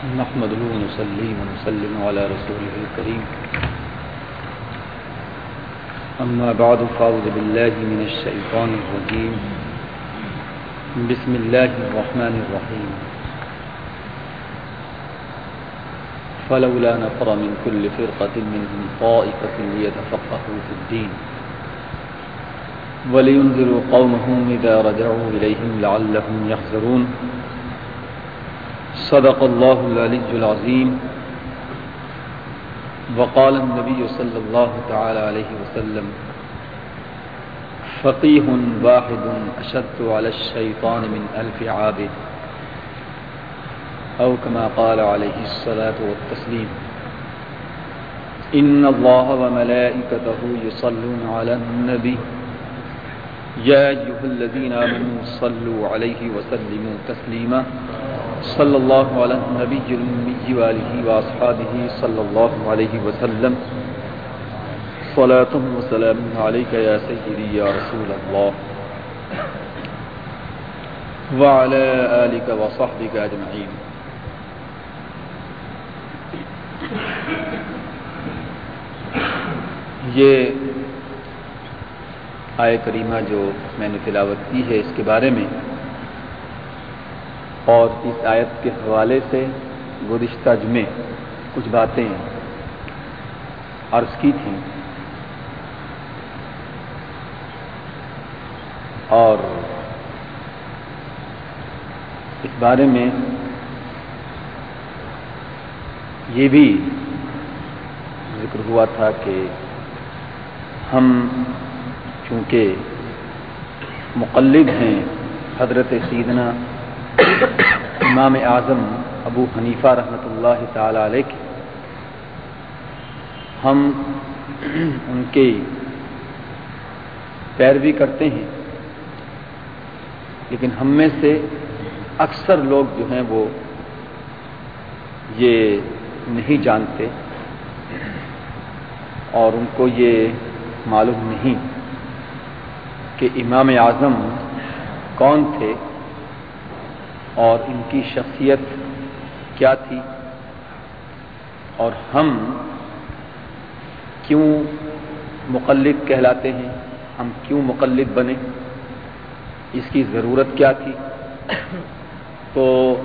نحمده ونصلي ونسلم على رسوله الكريم. أما بعد، فأعوذ بالله من الشيطان الرجيم. بسم الله الرحمن الرحيم. فلولا نفر من كل فرقة منهم طائفة ليتفقهوا في الدين. ولينذروا قومهم إذا رجعوا إليهم لعلهم يحذرون. صدق الله العلي العظيم وقال النبي صلى الله تعالى عليه وسلم فقيه واحد أشد على الشيطان من ألف عابد أو كما قال عليه الصلاة والتسليم إن الله وملائكته يصلون على النبي يا أيها الذين آمنوا صلوا عليه وسلموا تسليما صلى الله على النبي الأمي وآله وأصحابه صلى الله عليه وسلم. صلاة وسلام عليك يا سيدي يا رسول الله وعلى آلك وصحبك أجمعين یہ آئے کریمہ جو میں نے تلاوت کی ہے اس کے بارے میں اور اس آیت کے حوالے سے گزشتہ جمعے کچھ باتیں عرض کی تھیں۔ اور اس بارے میں یہ بھی ذکر ہوا تھا کہ ہم چونکہ مقلد ہیں، حضرت سیدنا امام اعظم ابو حنیفہ رحمۃ اللہ تعالی علیہ کے ہم ان کے پیروی کرتے ہیں، لیکن ہم میں سے اکثر لوگ جو ہیں وہ یہ نہیں جانتے اور ان کو یہ معلوم نہیں کہ امام اعظم کون تھے اور ان کی شخصیت کیا تھی؟ اور ہم کیوں مقلد کہلاتے ہیں؟ ہم کیوں مقلد بنے؟ اس کی ضرورت کیا تھی؟ تو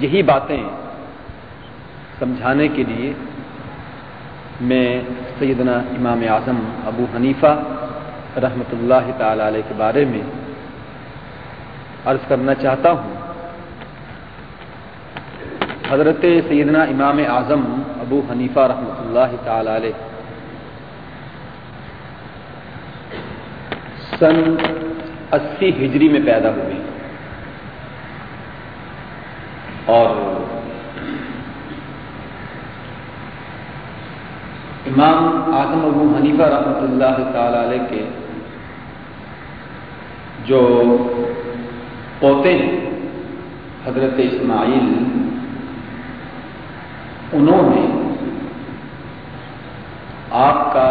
یہی باتیں سمجھانے کے لیے میں سیدنا امام اعظم ابو حنیفہ رحمۃ اللہ تعالی علیہ کے بارے میں عرض کرنا چاہتا ہوں حضرت سیدنا امام اعظم ابو حنیفہ رحمۃ اللہ تعالی علیہ۔ سن اسی ہجری میں پیدا ہوئے۔ اور امام اعظم ابو حنیفہ رحمۃ اللہ تعالی علیہ کے جو پوتے ہیں، حضرت اسماعیل انہوں نے آپ کا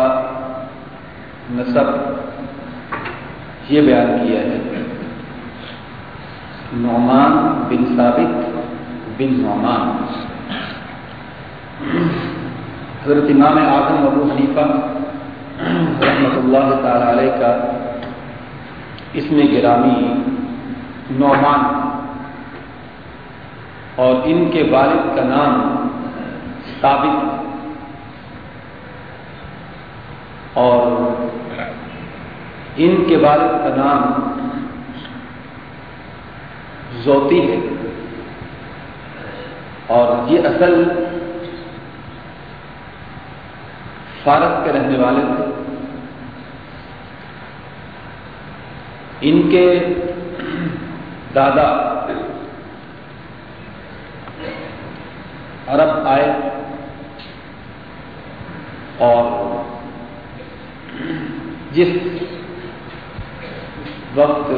نصب یہ بیان کیا ہے، نعمان بن ثابت بن نعمان۔ حضرت امام اعظم ابو حنیفہ رحمۃ اللہ تعالی علیہ کا اس میں گرامی نعمان اور ان کے والد کا نام ثابت۔ اور ان کے والد کا نام زوتی ہے۔ اور یہ اصل فارس کے رہنے والے تھے۔ ان کے دادا عرب آئے۔ اور جس وقت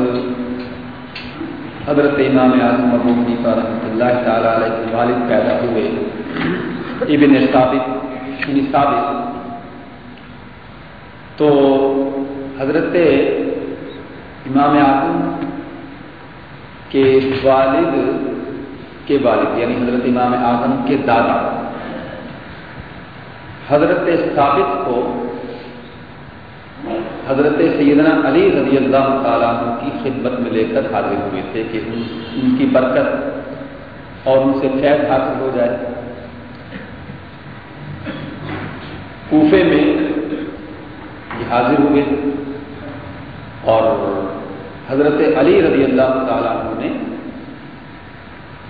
حضرت امام اعظم ابو حنیفہ رحمۃ اللہ تعالی علیہ کے والد پیدا ہوئے، ابن ثابت ابن ثابت۔ تو حضرت امام اعظم کے والد کے والد یعنی حضرت امام اعظم کے دادا۔ حضرت ثابت کو حضرت سیدنا علی رضی اللہ تعالیٰ کی خدمت میں لے کر حاضر ہوئے تھے کہ ان کی برکت اور ان سے فیض حاصل ہو جائے۔ کوفے میں یہ حاضر ہوئے اور حضرت علی رضی اللہ تعالیٰ نے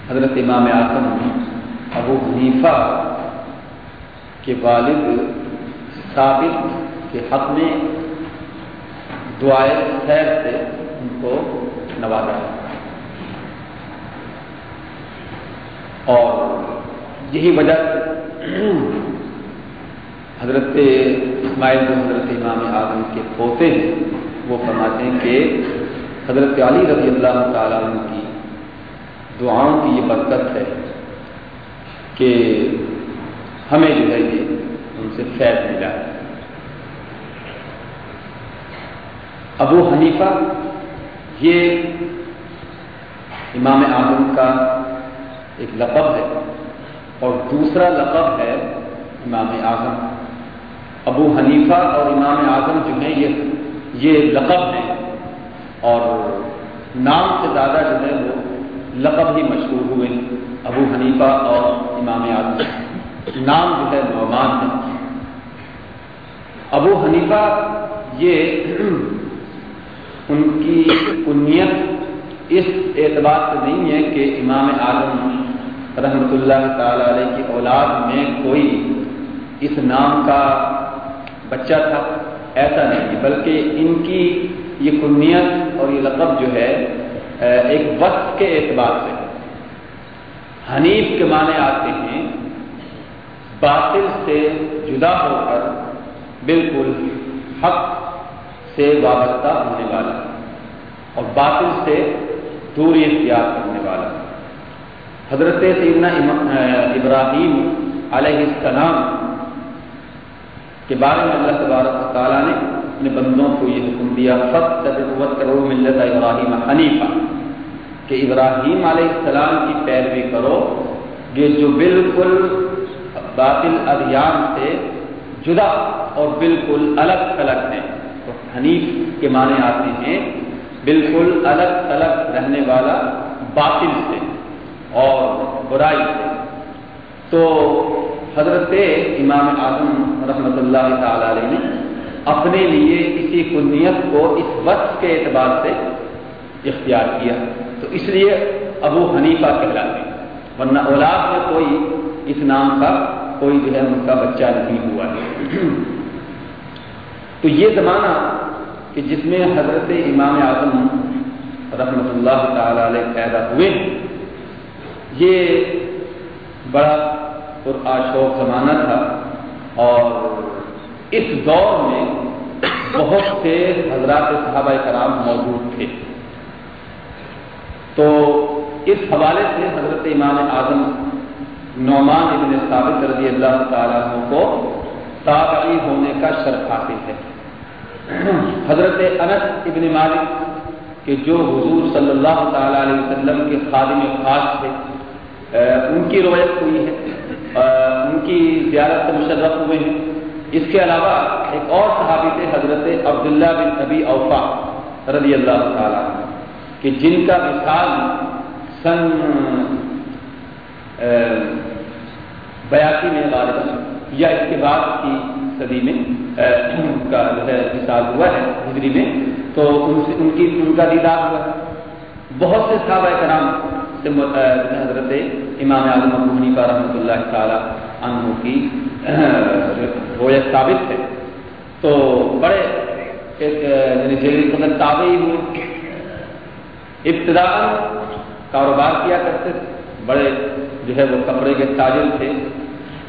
حضرت امام اعظم ابو حنیفہ کے والد ثابت کے حق میں دعائیں خیر سے ان کو نوازا اور یہی وجہ حضرت اسماعیل جو حضرت امام اعظم کے پوتے ہیں، وہ فرماتے ہیں کہ حضرت علی رضی اللہ تعالیٰ عنہ کی دعاؤں کی یہ برکت ہے کہ ہمیں جو ہے یہ ان سے فیض ملا۔ ابو حنیفہ، یہ امام اعظم کا ایک لقب ہے اور دوسرا لقب ہے امام اعظم۔ ابو حنیفہ اور امام اعظم جو ہیں، یہ یہ لقب ہیں اور نام سے زیادہ جو ہے وہ لقب ہی مشہور ہوئے۔ ابو حنیفہ اور امام اعظم۔ نام جو ہے نعمان ہے ابو حنیفہ یہ ان کی کنیت اس اعتبار سے نہیں ہے کہ امام اعظم رحمۃ اللہ تعالی علیہ کی اولاد میں کوئی اس نام کا بچہ تھا، ایسا نہیں، بلکہ ان کی یہ کنیت اور یہ لقب جو ہے ایک وقت کے اعتبار سے۔ حنیف کے معنی آتے ہیں باطل سے جدا ہو کر بالکل حق سے وابستہ ہونے والا اور باطل سے دوری اختیار کرنے والا۔ حضرت سیدنا ابراہیم علیہ السلام کے بارے میں اللہ تبارک تعالیٰ نے اپنے بندوں کو یہ حکم دیا سب کرو ملت ابراہیم حنیفہ کہ ابراہیم علیہ السلام کی پیروی کرو، یہ جو بالکل باطل ادیان سے جدا اور بالکل الگ تھلگ ہیں۔ حنیف کے معنی آتے ہیں، بالکل الگ الگ رہنے والا باطل سے اور برائی سے۔ تو حضرت امام اعظم رحمۃ اللہ تعالی علیہ نے اپنے لیے اسی کنیت کو اس وقت کے اعتبار سے اختیار کیا۔ تو اس لیے ابو حنیفہ کہلاتے ورنہ اولاد میں کوئی اس نام کا کوئی جو ہے ان کا بچہ نہیں ہوا ہے۔ تو یہ زمانہ کہ جس میں حضرت امام اعظم رحمۃ اللہ تعالی علیہ پیدا ہوئے یہ بڑا پرآشوق زمانہ تھا اور اس دور میں بہت سے حضرات صحابہ کرام موجود تھے۔ تو اس حوالے سے حضرت امام اعظم نعمان ابن ثابت رضی اللہ تعالیٰ کو تابعی ہونے کا شرف حاصل ہے۔ حضرت انس ابن مالک کہ جو حضور صلی اللہ تعالی علیہ وسلم کے خادم خاص تھے ان کی روایت ہوئی ہے ان کی زیارت سے مشرف ہوئے ہیں۔ اس کے علاوہ ایک اور صحابی تھے، حضرت عبداللہ بن نبی اوفا رضی اللہ تعالیٰ کہ جن کا مثال سن بیاسی میں غالب یا اس کے بعد کی صدی میں کا جو ہے مثال ہوا ہے ہجری میں، تو ان سے، ان کی، ان کا دیدار ہوا ہے۔ بہت سے صحابہ کرام سے حضرت امام اعظم ابو حنیفہ رحمۃ اللہ تعالی عنہ کی رویت ثابت ہے۔ تو بڑے یعنی تابعی ہوئے۔ ابتدا کاروبار کیا کرتے تھے۔ بڑے جو ہے وہ کپڑے کے تاجر تھے،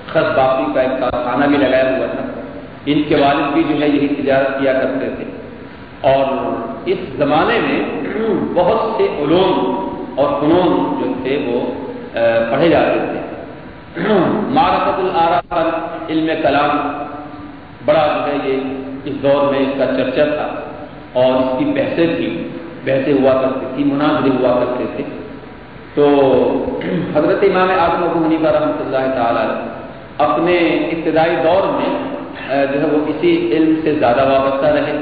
خط باپی کا ایک کارخانہ بھی لگایا ہوا تھا۔ ان کے والد بھی جو ہے یہی تجارت کیا کرتے تھے۔ اور اس زمانے میں بہت سے علوم اور فنون جو تھے وہ پڑھے جاتے تھے۔ معرفت العرا علم کلام بڑا جو ہے یہ اس دور میں اس کا چرچا تھا۔ اور اس کی بحثیں تھی بحثیں ہوا کرتی تھی مناظرے ہوا کرتے تھے۔ تو حضرت امام اعظم ابو حنیفہ رحمۃ اللہ تعالی اپنے ابتدائی دور میں جو ہے وہ اسی علم سے زیادہ وابستہ رہے،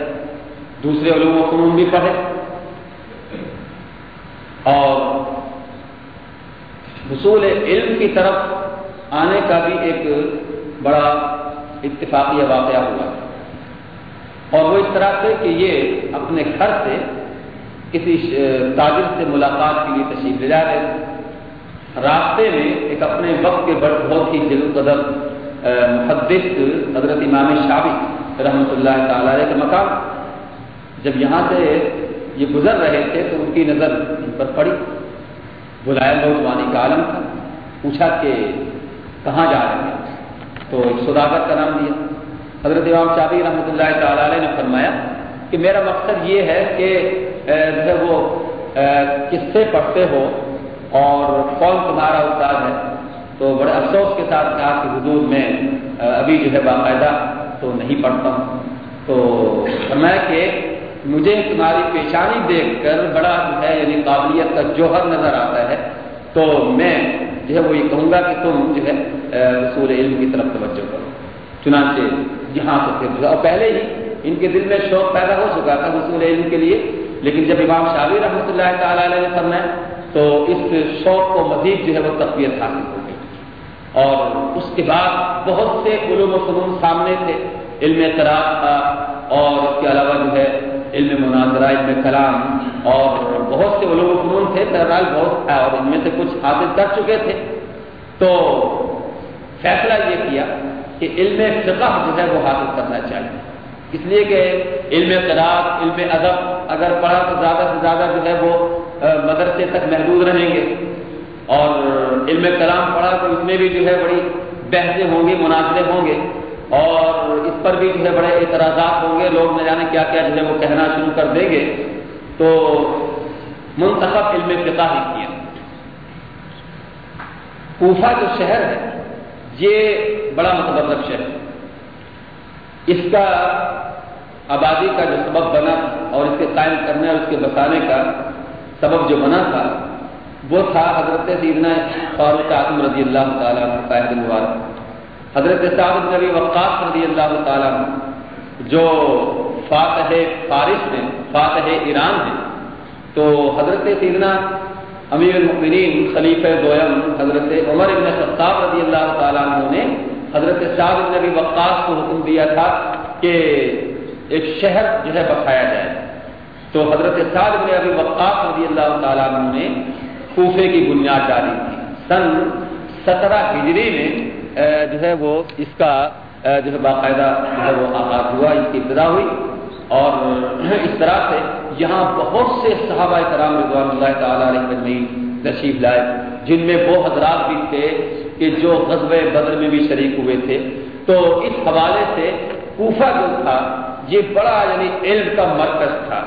دوسرے علوم و فنون بھی پڑھے، اور حصول علم کی طرف آنے کا بھی ایک بڑا اتفاقی واقعہ ہوا۔ اور وہ اس طرح سے کہ یہ اپنے گھر سے کسی تاجر سے ملاقات کے لیے تشریف لے جا رہے تھے راستے میں ایک اپنے وقت کے بہت ہی دل قدر محدث حضرت امام شابی رحمۃ اللہ تعالی علیہ کے مقام۔ جب یہاں سے یہ گزر رہے تھے تو ان کی نظر ان پر پڑی۔ بلایا نوجوانی کا عالم تھا۔ پوچھا کہ کہاں جا رہے ہیں؟ تو سداگر کا نام دیا۔ حضرت امام شابی رحمۃ اللہ تعالی علیہ نے فرمایا کہ میرا مقصد یہ ہے کہ جو ہے وہ کس سے پڑھتے ہو اور کون تمہارا استاد ہے؟ تو بڑے افسوس کے ساتھ کہا کہ حضور میں ابھی جو ہے باقاعدہ تو نہیں پڑھتا ہوں۔ تو فرمایا کہ مجھے تمہاری پیشانی دیکھ کر بڑا جو ہے یعنی قابلیت کا جوہر نظر آتا ہے۔ تو میں جو ہے وہ یہ کہوں گا کہ تم جو ہے رسول علم کی طرف توجہ کرو۔ چنانچہ یہاں سے پھر اور پہلے ہی ان کے دل میں شوق پیدا ہو چکا تھا رسول علم کے لیے لیکن جب امام شاوی رحمۃ اللہ تعالی علیہ نے فرمایا، تو اس شوق کو مزید جو ہے وہ تقویت حاصل ہو گئی۔ اور اس کے بعد بہت سے علوم و فنون سامنے تھے، علم اعتراض تھا، اور اس کے علاوہ جو ہے علم مناظرہ، علم کلام، اور بہت سے علوم و فنون تھے۔ بہرحال بہت تھا اور ان میں سے کچھ حاصل کر چکے تھے۔ تو فیصلہ یہ کیا کہ علم فقہ جو ہے وہ حاصل کرنا چاہیے۔ اس لیے کہ علم قرآن علم ادب اگر پڑھا تو زیادہ سے زیادہ جو ہے وہ مدرسے تک محدود رہیں گے۔ اور علم کلام پڑھا تو اس میں بھی جو ہے بڑی بحثیں ہوں گی، مناظرے ہوں گے۔ اور اس پر بھی جو ہے بڑے اعتراضات ہوں گے، لوگ نہ جانے کیا کیا جو ہے وہ کہنا شروع کر دیں گے۔ تو منتخب علم فقہ ہی کیا کوفہ جو شہر ہے، یہ بڑا متبرک شہر ہے۔ اس کا آبادی کا جو سبب بنا اور اس کے قائم کرنے اور اس کے بسانے کا سبب جو بنا تھا، وہ تھا حضرت سیدنا فاروق اعظم رضی اللہ تعالیٰ قائد المبارک حضرت صاحب نبی وقاص رضی اللہ تعالیٰ جو فاتح فارس میں، فاتح ایران ہیں تو حضرت سیدنا امیر المؤمنین خلیفہ دویم حضرت عمر ابن خطاب رضی اللہ تعالیٰ عنہ نے حضرت صاحب نبی وقاص کو حکم دیا تھا کہ ایک شہر جو ہے بسایا جائے۔ تو حضرت صاحب نے ابھی وقاص رضی اللہ تعالیٰ عنہ نے کوفے کی بنیاد ڈالی تھی۔ سن سترہ ہجری میں جو ہے وہ اس کا جو ہے باقاعدہ جو ہے وہ آغاز ہوا، اس کی ابتدا ہوئی۔ اور اس طرح سے یہاں بہت سے صحابہ کرام رضوان اللہ تعالیٰ علیہ نصیب لائے، جن میں وہ حضرات بھی تھے۔ کہ جو غزب بدر میں بھی شریک ہوئے تھے۔ تو اس حوالے سے کوفہ جو تھا، یہ بڑا یعنی علم کا مرکز تھا۔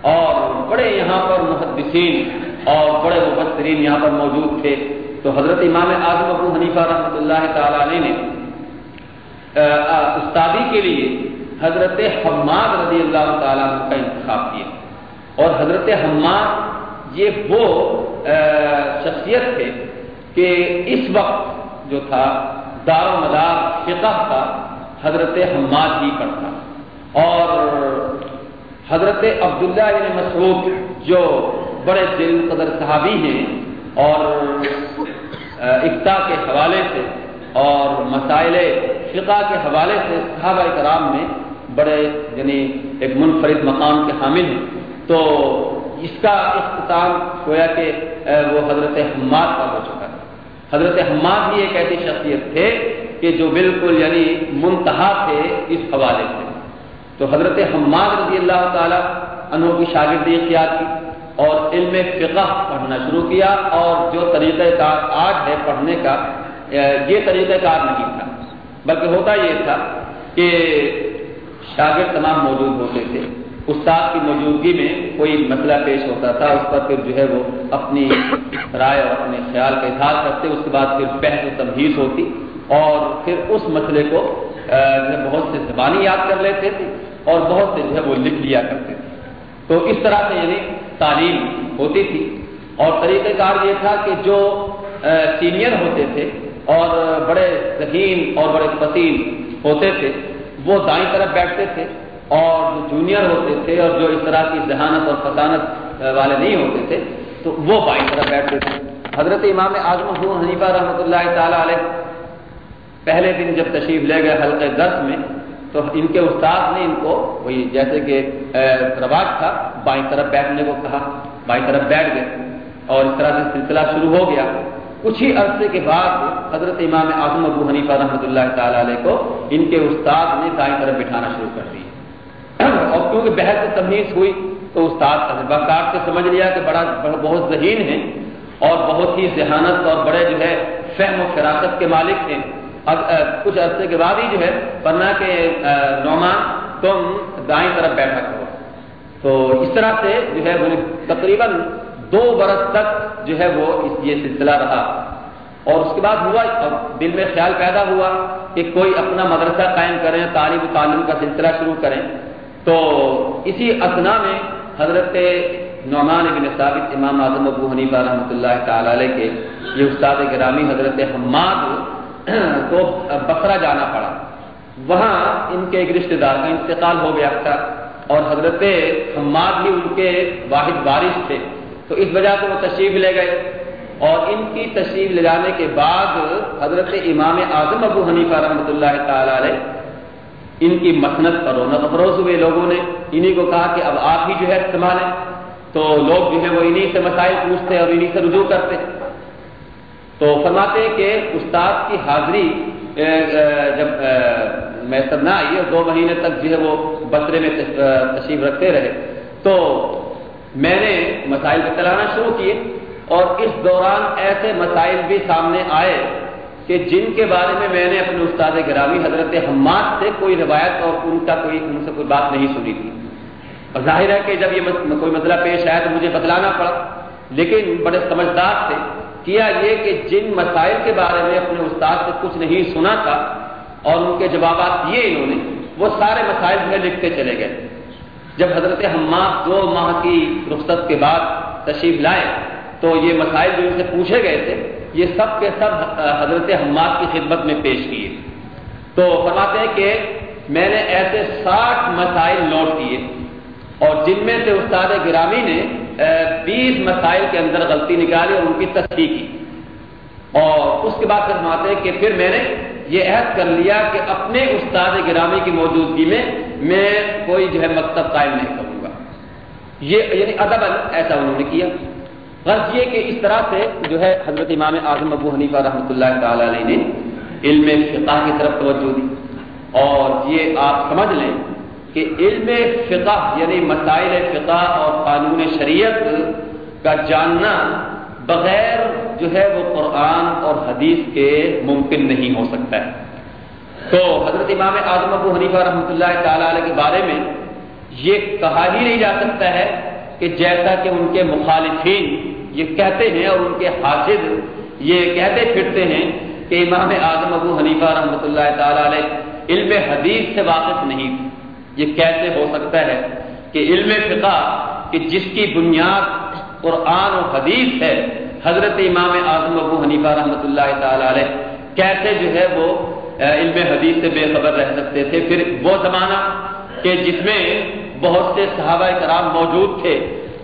اور بڑے یہاں پر محدثین اور بڑے مبصرین یہاں پر موجود تھے۔ تو حضرت امام اعظم ابو حنیفہ رحمۃ اللہ تعالی علیہ نے استادی کے لیے حضرت حماد رضی اللہ تعالیٰ کا انتخاب کیا۔ اور حضرت حماد یہ وہ شخصیت تھے کہ اس وقت جو تھا دار و مدار فقہ کا حضرت حماد ہی پر اور حضرت عبداللہ بن مسعود جو بڑے دل قدر صحابی ہیں اور اقتا کے حوالے سے اور مسائل فقہ کے حوالے سے صحابہ کرام میں بڑے یعنی ایک منفرد مقام کے حامل ہیں۔ تو اس کا اختتام گویا کہ وہ حضرت حماد کا ہو چکا۔ ہے حضرت حماد بھی ایک ایسی شخصیت تھے کہ جو بالکل یعنی منتہا تھے اس حوالے سے۔ تو حضرت حماد رضی اللہ تعالیٰ انہوں کی شاگردی اختیار کی اور علم فقہ پڑھنا شروع کیا اور جو طریقہ کار آج ہے پڑھنے کا، یہ طریقہ کار نہیں تھا۔ بلکہ ہوتا یہ تھا کہ شاگرد تمام موجود ہوتے تھے۔ استاد کی موجودگی میں کوئی مسئلہ پیش ہوتا تھا، اس پر پھر جو ہے وہ اپنی رائے اور اپنے خیال کا اظہار کرتے، اس کے بعد پھر بحث و تمہیز ہوتی اور پھر اس مسئلے کو بہت سے زبانی یاد کر لیتے تھے اور بہت سے جو ہے وہ لکھ لیا کرتے تھے۔ تو اس طرح سے یعنی تعلیم ہوتی تھی اور طریقہ کار یہ تھا کہ جو سینئر ہوتے تھے اور بڑے ذہین اور بڑے فصیل ہوتے تھے، وہ دائیں طرف بیٹھتے تھے اور جو جونیئر ہوتے تھے اور جو اس طرح کی ذہانت اور فسانت والے نہیں ہوتے تھے، تو وہ بائیں طرف بیٹھتے تھے۔ حضرت امام اعظم حنیفہ رحمۃ اللہ تعالیٰ علیہ پہلے دن جب تشریف لے گئے حلقے درس میں، تو ان کے استاد نے ان کو وہی جیسے کہ رواج تھا، بائیں طرف بیٹھنے کو کہا، بائیں طرف بیٹھ گئے اور اس طرح سے سلسلہ شروع ہو گیا۔ کچھ ہی عرصے کے بعد حضرت امام اعظم ابو حنیفہ رحمۃ اللہ تعالی علیہ کو ان کے استاد نے دائیں طرف بٹھانا شروع کر دیا۔ اور کیونکہ بحث تمیز ہوئی تو استاد باقاعد سے سمجھ لیا کہ بڑا بہت ذہین ہے اور بہت ہی ذہانت اور بڑے جو ہے فہم و فراست کے مالک ہیں۔ اب کچھ عرصے کے بعد ہی جو ہے ورنہ کے نعمان تم دائیں طرف بیٹھا کرو تو اس طرح سے جو ہے تقریباً دو برس تک جو ہے وہ یہ سلسلہ رہا۔ اور اس کے بعد ہوا اور دل میں خیال پیدا ہوا کہ کوئی اپنا مدرسہ قائم کریں تعلیم و تعلیم کا سلسلہ شروع کریں۔ تو اسی اسنا میں حضرت نعمان بن ثابت، امام اعظم ابو حنیفہ رحمۃ اللہ تعالی علیہ کے یہ استاد گرامی حضرت حماد کو بسرا جانا پڑا۔ وہاں ان کے ایک رشتے دار کا انتقال ہو گیا تھا اور حضرت حماد بھی ان کے واحد بارش تھے۔ تو اس وجہ سے وہ تشریف لے گئے اور ان کی تشریف لے جانے کے بعد حضرت امام اعظم ابو حنیفہ رحمۃ اللہ تعالی علیہ ان کی مسنت پر رونق افروز ہوئے لوگوں نے، انہی کو کہا کہ اب آپ ہی جو ہے استعمال تو لوگ جو ہے وہ انہی سے مسائل پوچھتے اور انہی سے رجوع کرتے۔ تو فرماتے کہ استاد کی حاضری جب میسر نہ آئی اور دو مہینے تک جو ہے وہ بسرے میں تشریف رکھتے رہے۔ تو میں نے مسائل بتلانا شروع کیے اور اس دوران ایسے مسائل بھی سامنے آئے۔ کہ جن کے بارے میں میں نے اپنے استاد گرامی حضرت حماد سے کوئی روایت اور ان کا کوئی ان سے کوئی بات نہیں سنی تھی۔ اور ظاہر ہے کہ جب یہ کوئی مسئلہ پیش آیا تو مجھے بتلانا پڑا۔ لیکن بڑے سمجھدار تھے۔ کیا یہ کہ جن مسائل کے بارے میں اپنے استاد سے کچھ نہیں سنا تھا اور ان کے جوابات دیے انہوں نے، وہ سارے مسائل میں لکھتے چلے گئے۔ جب حضرت حماد دو ماہ کی رخصت کے بعد تشریف لائے تو یہ مسائل جو ان سے پوچھے گئے تھے یہ سب کے سب حضرت حماد کی خدمت میں پیش کیے۔ تو فرماتے ہیں کہ میں نے ایسے ساٹھ مسائل نوٹ کیے اور جن میں سے استاد گرامی نے بیس مسائل کے اندر غلطی نکالی اور ان کی تصحیح کی۔ اور اس کے بعد فرماتے ہیں کہ پھر میں نے یہ عہد کر لیا کہ اپنے استاد گرامی کی موجودگی میں میں کوئی جو ہے مکتب قائم نہیں کروں گا۔ یہ یعنی ادب، ایسا انہوں نے کیا۔ غرض یہ کہ اس طرح سے جو ہے حضرت امام اعظم ابو حنیفہ رحمۃ اللہ تعالی علیہ نے علم فقہ کی طرف توجہ دی۔ اور یہ آپ سمجھ لیں کہ علم فقہ یعنی مسائل فقہ اور قانون شریعت کا جاننا بغیر جو ہے وہ قرآن اور حدیث کے ممکن نہیں ہو سکتا ہے۔ تو حضرت امام اعظم ابو حنیفہ رحمۃ اللہ تعالی علیہ کے بارے میں یہ کہا ہی نہیں جا سکتا ہے کہ جیسا کہ ان کے مخالفین یہ کہتے ہیں اور ان کے حاصل یہ کہتے پھرتے ہیں کہ امام اعظم ابو حنیفہ رحمۃ اللہ تعالی علیہ علم حدیث سے واقف نہیں تھے۔ یہ کیسے ہو سکتا ہے کہ علم فقہ کہ جس کی بنیاد قرآن و حدیث ہے، حضرت امام اعظم ابو حنیفہ رحمۃ اللہ تعالی علیہ کیسے جو ہے وہ علم حدیث سے بے خبر رہ سکتے تھے۔ پھر وہ زمانہ کہ جس میں بہت سے صحابہ کرام موجود تھے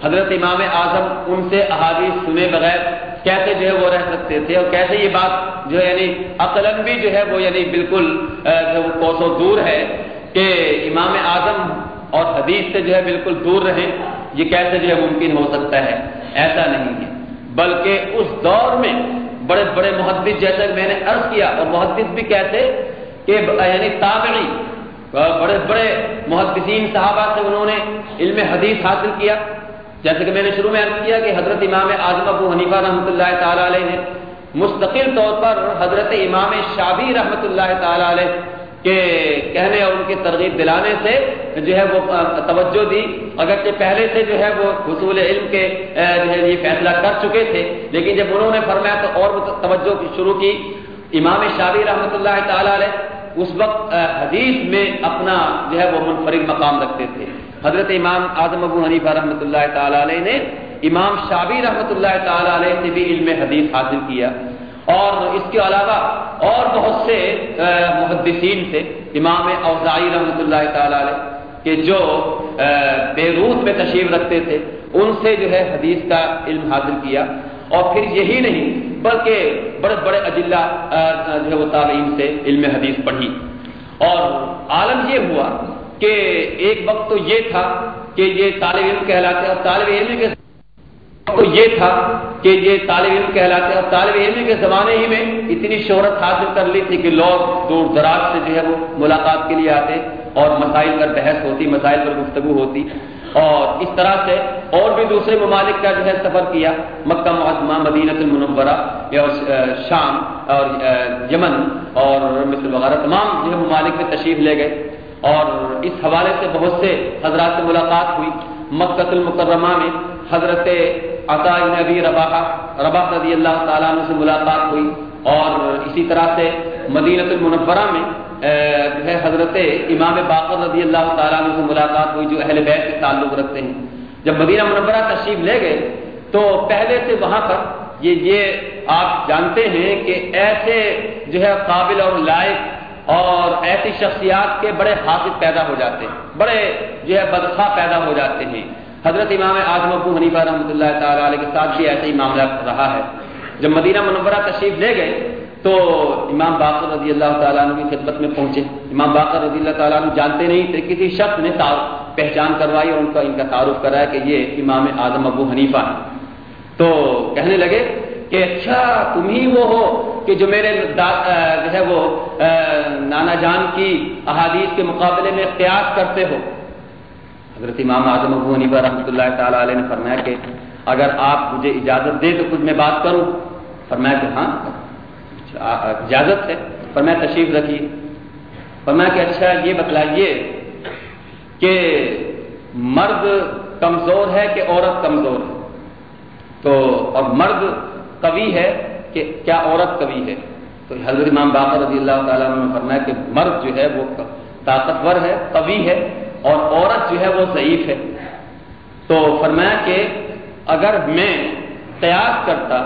حضرت امام اعظم ان سے احادیث سنے بغیر کیسے جو ہے وہ رہ سکتے تھے اور کیسے یہ بات جو ہے یعنی عقلن بھی جو ہے وہ یعنی بالکل جو کوسوں دور ہے کہ امام اعظم اور حدیث سے جو ہے بالکل دور رہیں، یہ کیسے جو ہے ممکن ہو سکتا ہے؟ ایسا نہیں ہے۔ بلکہ اس دور میں بڑے بڑے محدث جیسا میں نے عرض کیا اور محدث بھی کہتے کہ یعنی تابعی بڑے بڑے محدثین صحابہ سے انہوں نے علم حدیث حاصل کیا۔ جیسے کہ میں نے شروع میں عرض کیا کہ حضرت امام اعظم ابو حنیفہ رحمۃ اللہ تعالی علیہ نے مستقل طور پر حضرت امام شابی رحمۃ اللہ تعالی علیہ کہ کہنے اور ان کی ترغیب دلانے سے جو ہے وہ توجہ دی۔ اگرچہ پہلے سے جو ہے وہ حصول علم کے جو ہے یہ فیصلہ کر چکے تھے، لیکن جب انہوں نے فرمایا تو اور توجہ شروع کی۔ امام شاہی رحمۃ اللہ تعالی علیہ اس وقت حدیث میں اپنا جو ہے وہ منفرد مقام رکھتے تھے۔ حضرت امام اعظم ابو حنیفہ رحمۃ اللہ تعالی علیہ نے، امام شابی رحمۃ اللہ تعالی علیہ سے بھی علم حدیث حاصل کیا۔ اور اس کے علاوہ اور بہت سے محدثین سے امام اوزائی رحمۃ اللہ تعالی علیہ، کہ جو بیروت میں تشریف رکھتے تھے، ان سے جو ہے حدیث کا علم حاصل کیا۔ اور پھر یہی نہیں، بلکہ بڑے بڑے اجلا جو ہے وہ تعلیم سے علم حدیث پڑھی۔ اور عالم یہ ہوا کہ ایک وقت تو یہ تھا کہ یہ طالب علم کہلاتے اور طالب علم کے تو یہ تھا کہ یہ طالب علم کہلاتے اور طالب علم کے زمانے ہی میں اتنی شہرت حاصل کر لی تھی کہ لوگ دور دراز سے جو ہے وہ ملاقات کے لیے آتے اور مسائل پر بحث ہوتی، مسائل پر گفتگو ہوتی۔ اور اس طرح سے اور بھی دوسرے ممالک کا جو ہے سفر کیا، مکہ معظمہ مدینہ المنورہ شام اور یمن اور مصر وغیرہ، تمام جو ہے ممالک میں تشریف لے گئے۔ اور اس حوالے سے بہت سے حضرات سے ملاقات ہوئی۔ مکہ المکرمہ میں حضرت عطا نبی ربا ربا رضی اللہ تعالیٰ عنہ سے ملاقات ہوئی۔ اور اسی طرح سے مدینہ المنورہ میں جو ہے حضرت امام باقر رضی اللہ تعالیٰ عنہ سے ملاقات ہوئی، جو اہل بیت سے تعلق رکھتے ہیں۔ جب مدینہ منورہ تشریف لے گئے، تو پہلے سے وہاں پر یہ یہ آپ جانتے ہیں کہ ایسے جو ہے قابل اور لائق اور ایسی شخصیات کے بڑے حافظ پیدا ہو جاتے ہیں، بڑے جو ہے بدخواہ پیدا ہو جاتے ہیں۔ حضرت امام اعظم ابو حنیفہ رحمۃ اللہ تعالیٰ علیہ کے ساتھ بھی ایسا ہی معاملہ رہا ہے۔ جب مدینہ منورہ تشریف لے گئے تو امام باقر رضی اللہ تعالیٰ عنہ کی خدمت میں پہنچے۔ امام باقر رضی اللہ تعالیٰ عنہ جانتے نہیں تھے کسی شخص نے پہچان کروائی اور ان کا ان کا تعارف کرایا کہ یہ امام اعظم ابو حنیفہ ہے تو کہنے لگے کہ اچھا تم ہی وہ ہو کہ جو میرے جو ہے وہ نانا جان کی احادیث کے مقابلے میں قیاس کرتے ہو۔ حضرت امام اعظم ابو حنیفہ رحمۃ اللہ تعالیٰ علیہ نے فرمایا کہ اگر آپ مجھے اجازت دیں تو کچھ میں بات کروں۔ فرمایا کہ ہاں اجازت ہے۔ پر میں تشریف رکھی پر میں کہ اچھا یہ بتلائیے کہ مرد کمزور ہے کہ عورت کمزور ہے؟ تو اور مرد قوی ہے کہ کیا عورت قوی ہے؟ تو حضرت امام باقر رضی اللہ تعالیٰ نے فرمایا کہ مرد جو ہے وہ طاقتور ہے، قوی ہے اور عورت جو ہے وہ ضعیف ہے۔ تو فرمایا کہ اگر میں قیاس کرتا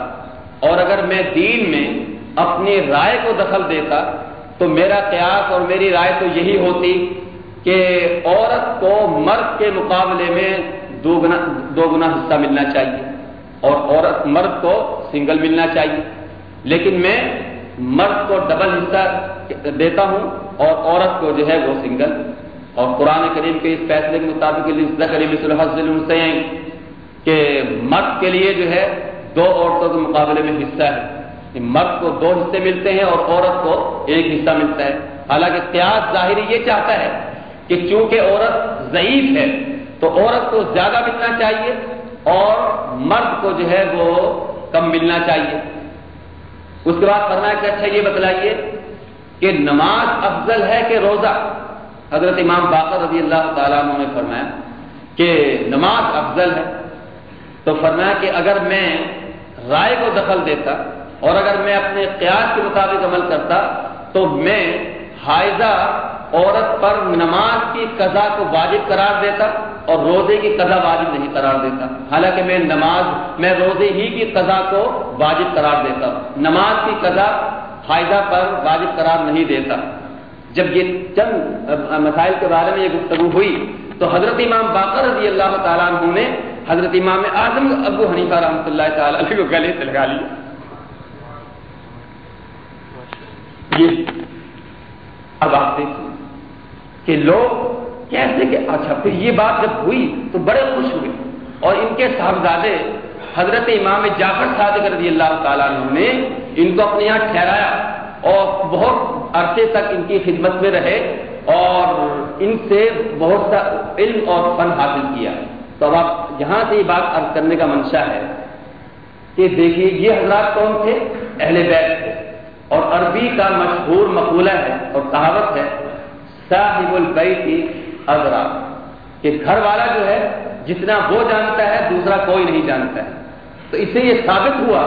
اور اگر میں دین میں اپنی رائے کو دخل دیتا تو میرا قیاس اور میری رائے تو یہی ہوتی کہ عورت کو مرد کے مقابلے میں دو گنا دو گنا حصہ ملنا چاہیے۔ اور عورت مرد کو سنگل ملنا چاہیے۔ لیکن میں مرد کو ڈبل حصہ دیتا ہوں اور عورت کو جو ہے وہ سنگل اور قرآن کریم کے اس فیصلے کے مطابق کریم کہ مرد کے لیے جو ہے دو عورتوں کے مقابلے میں حصہ ہے۔ مرد کو دو حصے ملتے ہیں اور عورت کو ایک حصہ ملتا ہے۔ حالانکہ قیاس ظاہری یہ چاہتا ہے کہ چونکہ عورت ضعیف ہے تو عورت کو زیادہ ملنا چاہیے۔ اور مرد کو جو ہے وہ کم ملنا چاہیے۔ اس کے بعد فرمایا کہ اچھا یہ بتلائیے کہ نماز افضل ہے کہ روزہ؟ حضرت امام باقر رضی اللہ تعالیٰ عنہ نے فرمایا کہ نماز افضل ہے۔ تو فرمایا کہ اگر میں رائے کو دخل دیتا اور اگر میں اپنے قیاس کے مطابق عمل کرتا تو میں حائضہ عورت پر نماز کی قضا کو واجب قرار دیتا۔ اور روزے کی قضا واجب نہیں قرار دیتا۔ حالانکہ میں نماز، میں روزے ہی کی قضا کو واجب قرار دیتا ہوں۔ نماز کی قضا حائضہ پر واجب قرار نہیں دیتا۔ جب یہ چند مسائل کے بارے میں یہ گفتگو ہوئی تو حضرت امام باقر رضی اللہ تعالیٰ عنہ نے حضرت امام اعظم ابو حنیفہ رحمۃ اللہ تعالیٰ علیہ کو گلے سے لگا لیا۔ اب آپ دیکھیں کہ لوگ کیسے کہ اچھا پھر یہ بات جب ہوئی تو بڑے خوش ہوئے۔ اور ان کے صاحبزادے حضرت امام جعفر صادق رضی اللہ تعالیٰ عنہ نے ان کو اپنے یہاں ٹھہرایا اور بہت عرصے تک ان کی خدمت میں رہے اور ان سے بہت سا علم اور فن حاصل کیا۔ تو اب آپ یہاں سے یہ بات عرض کرنے کا منشا ہے کہ دیکھیے، یہ حضرات کون تھے؟ اہل بیت تھے۔ اور عربی کا مشہور مقولہ ہے اور کہاوت ہے، صاحب البیت ازرا کہ گھر والا جو ہے جتنا وہ جانتا ہے دوسرا کوئی نہیں جانتا ہے۔ تو اس سے یہ ثابت ہوا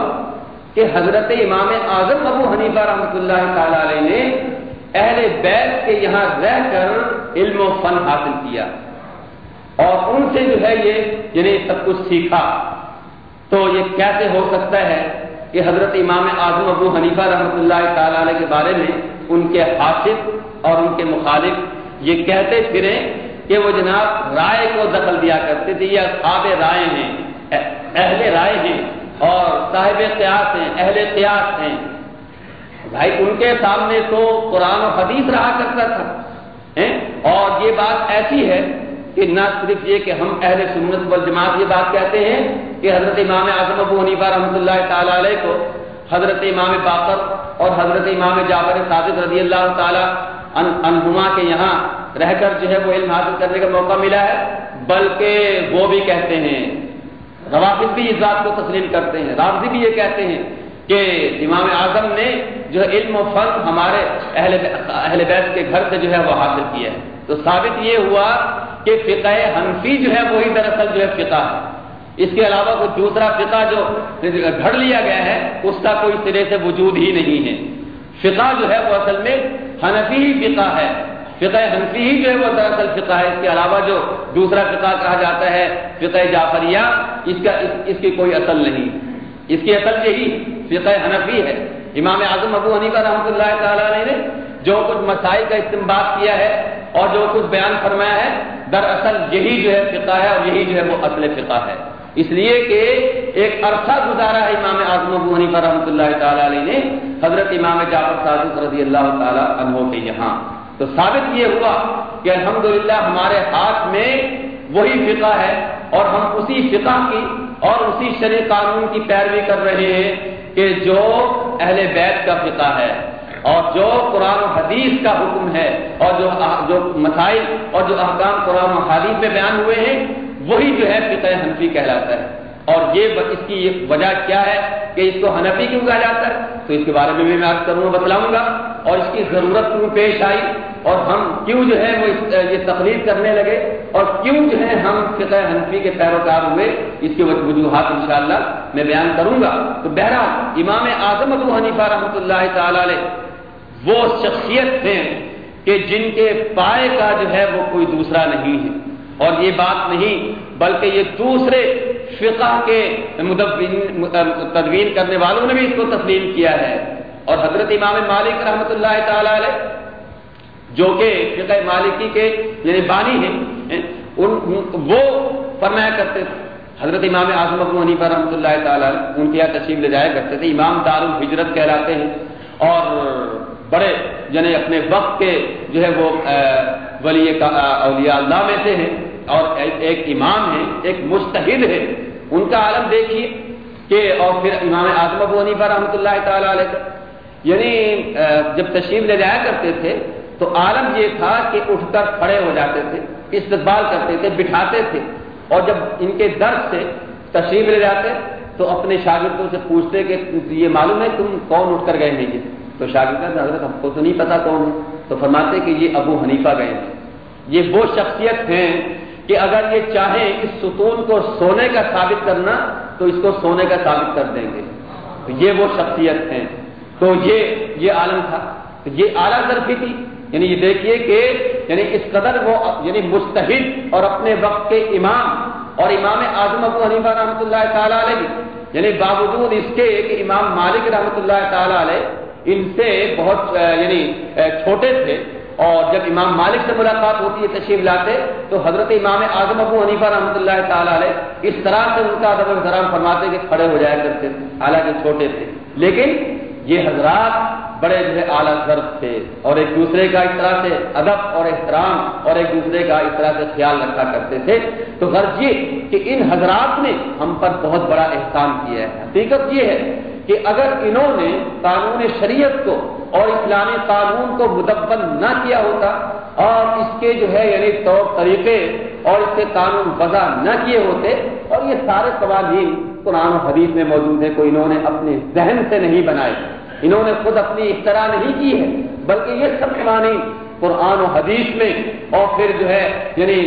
کہ حضرت امام اعظم ابو حنیفہ رحمۃ اللہ تعالی علیہ نے اہل بیت کے یہاں رہ کر علم و فن حاصل کیا۔ اور ان سے جو ہے یہ یعنی سب کچھ سیکھا۔ تو یہ کیسے ہو سکتا ہے کہ حضرت امام اعظم ابو حنیفہ رحمۃ اللہ تعالی علیہ کے بارے میں ان کے حاصل اور ان کے مخالف یہ کہتے پھریں کہ وہ جناب رائے کو دخل دیا کرتے تھے، یہ خواب رائے ہیں اہل رائے ہیں اور صاحب قیاس ہیں، اہل قیاس ہیں۔ بھائی، ان کے سامنے تو قرآن و حدیث رہا کرتا تھا اور یہ بات ایسی ہے کہ نہ صرف یہ کہ ہم اہل سنت والجماعت یہ بات کہتے ہیں کہ حضرت امام اعظم ابو حنیفہ رحمۃ اللہ تعالی علیہ کو حضرت امام باقر اور حضرت امام جعفر صادق رضی اللہ تعالی انہما کے یہاں رہ کر جو ہے وہ علم حاصل کرنے کا موقع ملا ہے، بلکہ وہ بھی کہتے ہیں، روافظ بھی اس بات کو تسلیم کرتے ہیں۔ رابضی بھی یہ کہتے ہیں کہ امام اعظم نے جو ہے علم و فن ہمارے اہل اہل بیت کے گھر سے جو ہے وہ حاصل کیا ہے۔ تو ثابت یہ ہوا کہ فقہ حنفی جو ہے وہی دراصل جو ہے فقہ ہے۔ اس کے علاوہ کوئی دوسرا فقہ جو گھڑ لیا گیا ہے، اس کا کوئی سرے سے وجود ہی نہیں ہے۔ فقہ جو ہے وہ اصل میں حنفی ہی فقہ ہے۔ فقہ حنفی ہی جو ہے وہ دراصل فقہ ہے۔ اس کے علاوہ جو دوسرا فقہ کہا جاتا ہے فقہ جعفریہ اس کا اس, کی کوئی اصل نہیں۔ اس کی اصل یہی فقہ حنفی ہے۔ امام اعظم ابو حنیفہ رحمۃ اللہ تعالیٰ علیہ نے جو کچھ مسائل کا استعمال کیا ہے اور جو کچھ بیان فرمایا ہے دراصل یہی جو ہے فقہ ہے اور یہی جو ہے وہ اصل فقہ ہے۔ اس لیے کہ ایک عرصہ گزارا ہے امام اعظم ابو حنیفہ رحمۃ اللہ تعالیٰ علیہ نے، حضرت امام جعفر صادق رضی اللہ تعالیٰ عنہ کے یہاں۔ تو ثابت یہ ہوا کہ الحمدللہ ہمارے ہاتھ میں وہی فقہ ہے اور ہم اسی فقہ کی اور اسی شرع قانون کی پیروی کر رہے ہیں کہ جو اہل بیت کا فقہ ہے اور جو قرآن و حدیث کا حکم ہے اور جو جو مسائل اور جو احکام قرآن و حدیث میں بیان ہوئے ہیں وہی جو ہے فقہ حنفی کہلاتا ہے۔ اور یہ اس کی وجہ کیا ہے کہ اس کو حنفی کیوں کہا جاتا ہے؟ تو اس کے بارے میں بھی میں آج کروں بتلاؤں گا۔ اور اس کی ضرورت کیوں پیش آئی؟ اور ہم کیوں جو ہے وہ یہ تقریر کرنے لگے؟ اور کیوں جو ہے ہم فقہ حنفی کے پیروکار ہوئے اس کی وجوہات انشاءاللہ میں بیان کروں گا۔ تو بہرحال امام اعظم ابو حنیفہ رحمۃ اللہ تعالی علیہ وہ شخصیت ہیں کہ جن کے پائے کا جو ہے وہ کوئی دوسرا نہیں ہے۔ اور یہ بات نہیں، بلکہ یہ دوسرے فقہ کے تدوین کرنے والوں نے بھی اس کو تسلیم کیا ہے۔ اور حضرت امام مالک رحمۃ اللہ تعالی علیہ، جو کہ فقہ مالکی کے یعنی بانی ہیں ان، وہ فرمایا کرتے تھے۔ حضرت امام اعظم ابو حنیفہ رحمۃ اللہ تعالی ان کے یہاں تشریف لے جایا کرتے تھے۔ امام دار الحجرت کہلاتے ہیں۔ اور بڑے یعنی اپنے وقت کے جو ہے وہ ولی اولیاء اللہ میں سے ہیں اور ایک امام ہے ایک مستحد ہے ان کا عالم دیکھیے کہ، اور پھر امام اعظم ابو حنیفہ رحمۃ اللہ تعالی علیہ یعنی جب تشریف لے جایا کرتے تھے تو عالم یہ تھا کہ اٹھ کر کھڑے ہو جاتے تھے، استقبال کرتے تھے، بٹھاتے تھے۔ اور جب ان کے درد سے تشریف لے جاتے تو اپنے شاگردوں سے پوچھتے کہ یہ معلوم ہے تم کون اٹھ کر گئے نہیں تو شاگرد حضرت ہم کو تو نہیں پتا کون ہے۔ تو فرماتے کہ یہ ابو حنیفہ گئے ہیں۔ یہ وہ شخصیت ہیں کہ اگر یہ چاہیں اس ستون کو سونے کا ثابت کرنا، تو اس کو سونے کا ثابت کر دیں گے۔ تو یہ وہ شخصیت ہیں۔ تو یہ یہ عالم تھا۔ تو یہ اعلیٰ ضرفی تھی۔ یعنی یہ دیکھیے کہ یعنی اس قدر وہ یعنی مستحد اور اپنے وقت کے امام اور امام اعظم ابو حنیفہ رحمۃ اللہ تعالیٰ علیہ۔ یعنی باوجود اس کے کہ امام مالک رحمۃ اللہ تعالیٰ علیہ ان سے بہت یعنی چھوٹے تھے۔ اور جب امام مالک سے ملاقات ہوتی ہے، تشریف لاتے، تو حضرت امام اعظم ابو حنیفہ رحمۃ اللہ تعالیٰ علیہ اس طرح سے ان کا ادب احترام فرماتے کہ کھڑے ہو جایا کرتے تھے حالانکہ چھوٹے تھے۔ لیکن یہ حضرات بڑے جو ہے اعلیٰ ضرب تھے۔ اور ایک دوسرے کا اس طرح سے ادب اور احترام اور ایک دوسرے کا اس طرح سے خیال رکھا کرتے تھے۔ تو غرض یہ کہ ان حضرات نے ہم پر بہت بڑا احسان کیا ہے۔ حقیقت یہ ہے کہ اگر انہوں نے قانون شریعت کو اور اسلامی قانون کو مدبن نہ کیا ہوتا اور اس کے جو ہے یعنی طور طریقے اور اس کے قانون وضع نہ کیے ہوتے اور یہ سارے قوانین قرآن و حدیث میں موجود ہیں کوئی انہوں نے اپنے ذہن سے نہیں بنائے انہوں نے خود اپنی اختراع نہیں کی ہے بلکہ یہ سب قوانین قرآن و حدیث میں اور پھر جو ہے یعنی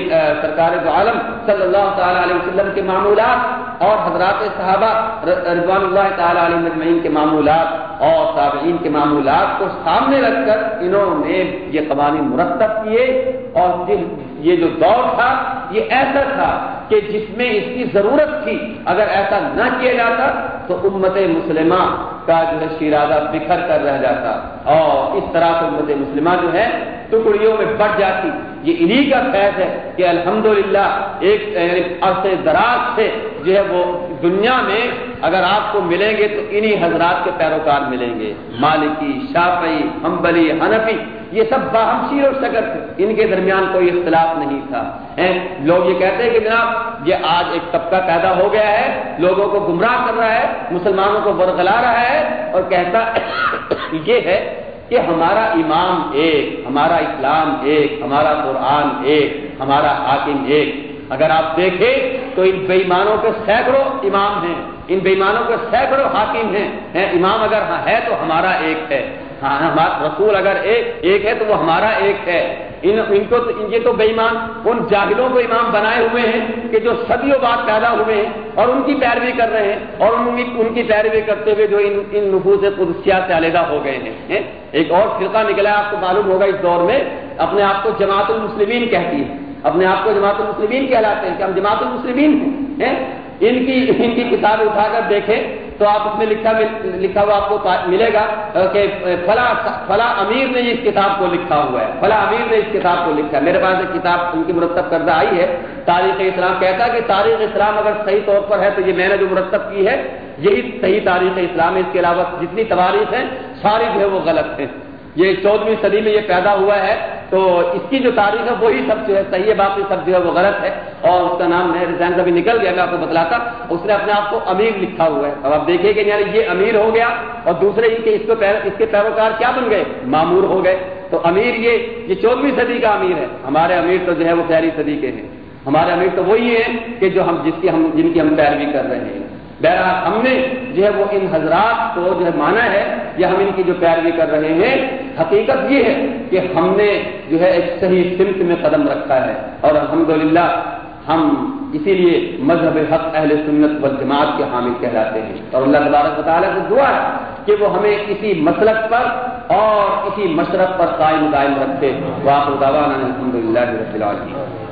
سرکار دو عالم صلی اللہ تعالی علیہ وسلم کے معمولات اور حضرات صحابہ رضوان اللہ تعالی علیہ مجمعین کے معمولات اور تابعین کے معمولات کو سامنے رکھ کر انہوں نے یہ قوانین مرتب کیے اور یہ جو دور تھا، یہ ایسا تھا کہ جس میں اس کی ضرورت تھی۔ اگر ایسا نہ کیا جاتا تو امت مسلمہ کا جو ہے شیرازہ بکھر کر رہ جاتا اور اس طرح سے امت مسلمہ جو ہے ٹکڑیوں میں بڑھ جاتی۔ یہ انہی کا فیض ہے کہ الحمدللہ ایک یعنی عرصے دراز سے جو ہے وہ دنیا میں اگر آپ کو ملیں گے تو انہی حضرات کے پیروکار ملیں گے۔ مالکی، شافعی ہمبلی حنفی، یہ سب باہم شیر و شکر تھے ان کے درمیان کوئی اختلاف نہیں تھا۔ لوگ یہ کہتے ہیں کہ جناب، یہ آج ایک طبقہ پیدا ہو گیا ہے، لوگوں کو گمراہ کر رہا ہے، مسلمانوں کو برگلا رہا ہے اور کہتا یہ ہے کہ ہمارا امام ایک، ہمارا اسلام ایک، ہمارا قرآن ایک، ہمارا حاکم ایک۔ اگر آپ دیکھیں تو ان بےمانوں کے سینکڑوں امام ہیں، ان بےمانوں کے سینکڑوں حاکم ہیں۔ امام اگر ہاں ہے تو ہمارا ایک ہے۔ ہاں، ہاں، رسول اگر ایک ایک ہے تو وہ ہمارا ایک ہے۔ ان ان کو تو یہ تو بےمان ان جاہلوں کو امام بنائے ہوئے ہیں کہ جو صدیوں بعد پیدا ہوئے ہیں اور ان کی پیروی کر رہے ہیں اور ان کی پیروی کرتے ہوئے جو ان ان نفوذ قدسیہ سے علیحدہ ہو گئے ہیں ایک اور فرقہ نکلا آپ کو معلوم ہوگا اس دور میں، اپنے آپ کو جماعت المسلمین کہتی ہے۔ اپنے آپ کو جماعت المسلمین کہلاتے ہیں کہ ہم جماعت المسلمین ہیں ان کی ان کی کتاب اٹھا کر دیکھیں۔ تو آپ اس میں لکھا لکھا ہوا آپ کو ملے گا کہ فلاں فلاں امیر نے اس کتاب کو لکھا ہوا ہے۔ فلاں امیر نے اس کتاب کو لکھا ہے۔ میرے پاس ایک کتاب ان کی مرتب کردہ آئی ہے۔ تاریخ اسلام کہتا ہے کہ تاریخ اسلام اگر صحیح طور پر ہے تو یہ میں نے جو مرتب کی ہے، یہی صحیح تاریخ اسلام ہے۔ اس کے علاوہ جتنی تواریخ ہیں، ساری جو ہے وہ غلط ہیں۔ یہ چودہویں صدی میں یہ پیدا ہوا ہے۔ تو اس کی جو تاریخ ہے وہی سب جو ہے صحیح ہے، باقی سب جو ہے وہ غلط ہے۔ اور اس کا نام ریزائن کبھی نکل گیا، میں آپ کو بتلاتا۔ اس نے اپنے آپ کو امیر لکھا ہوا ہے۔ اب آپ دیکھیے کہ یعنی یہ امیر ہو گیا اور دوسرے ہی کہ اس کو اس کے پیروکار کیا بن گئے؟ معمور ہو گئے۔ تو امیر یہ یہ چودہویں صدی کا امیر ہے۔ ہمارے امیر تو جو ہے وہ پہلی صدی کے ہیں۔ ہمارے امیر تو وہی ہیں کہ جو ہم، جس کی ہم، جن کی ہم پیروی کر رہے ہیں۔ بہرحال ہم نے جو ہے وہ ان حضرات کو جو ہے مانا ہے یا ہم ان کی جو پیروی کر رہے ہیں، حقیقت یہ ہے کہ ہم نے جو ہے ایک صحیح سمت میں قدم رکھا ہے اور الحمدللہ ہم اسی لیے مذہب حق اہل سنت و جماعت کے حامل کہلاتے ہیں اور اللہ تبارک تعالیٰ سے دعا ہے کہ وہ ہمیں اسی مسلک پر اور اسی مشرق پر قائم قائم رکھتے۔ واقع الحمد للہ رب العالمین۔